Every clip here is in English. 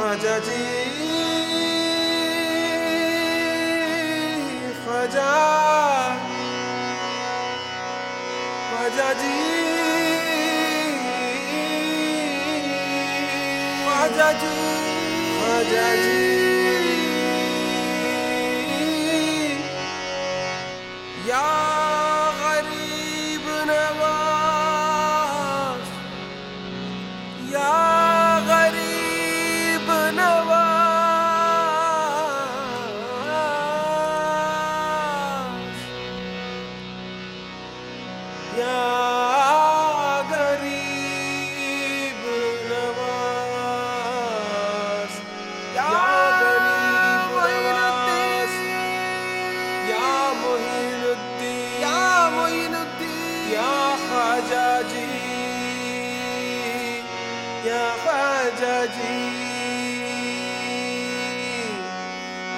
خججي خجا خججي خججي خججي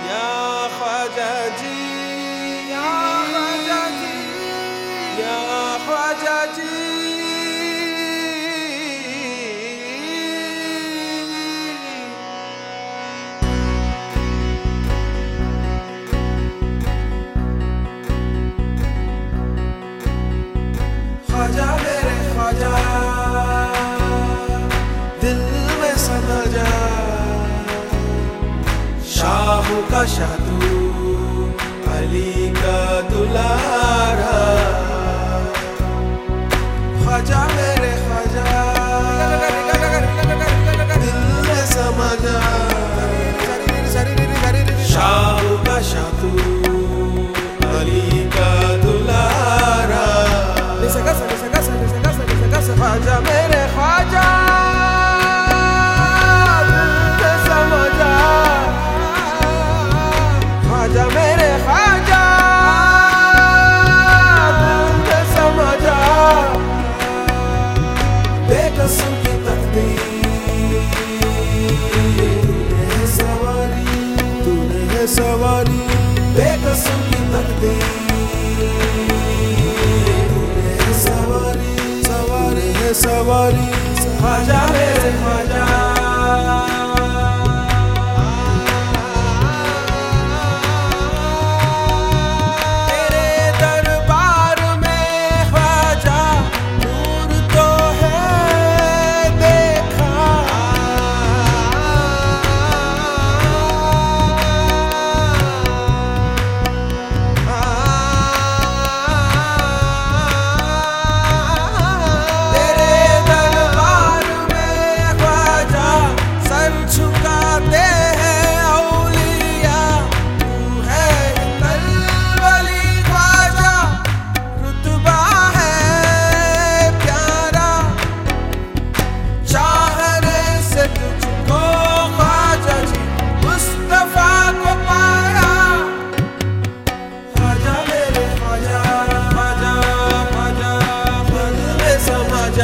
يا خجاج का शादू अली का दुलारा ख्वाजा मेरा सवारी सवारी सवारी सवारी सवारी सवारी सवारी सवारी सवारी हजार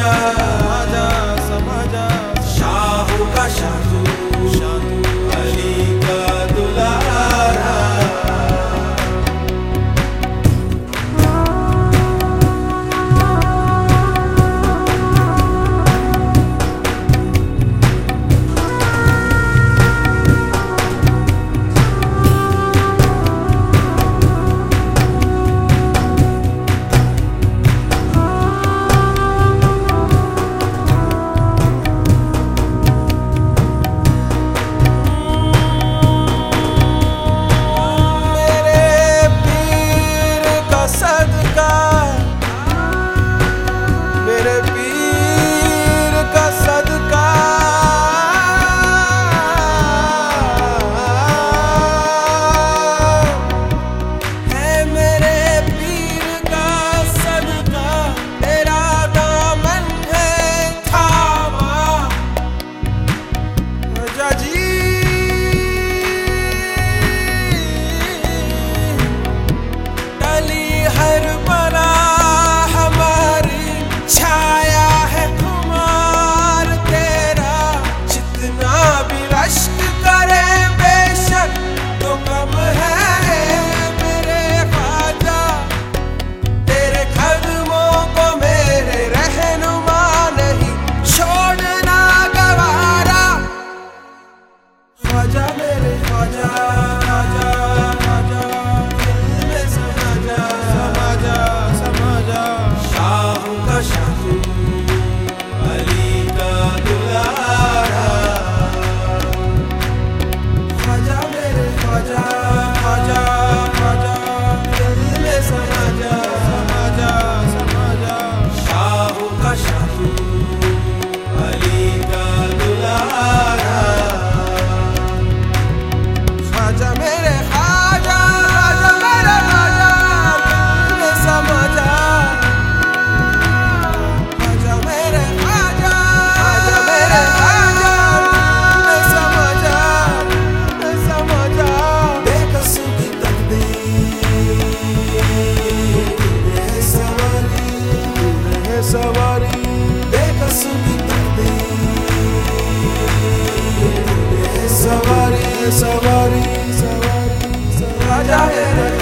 wonder. Savari, Savari, Savari, Savari, Savari, Savari, Savari, Savari, Savari, Savari,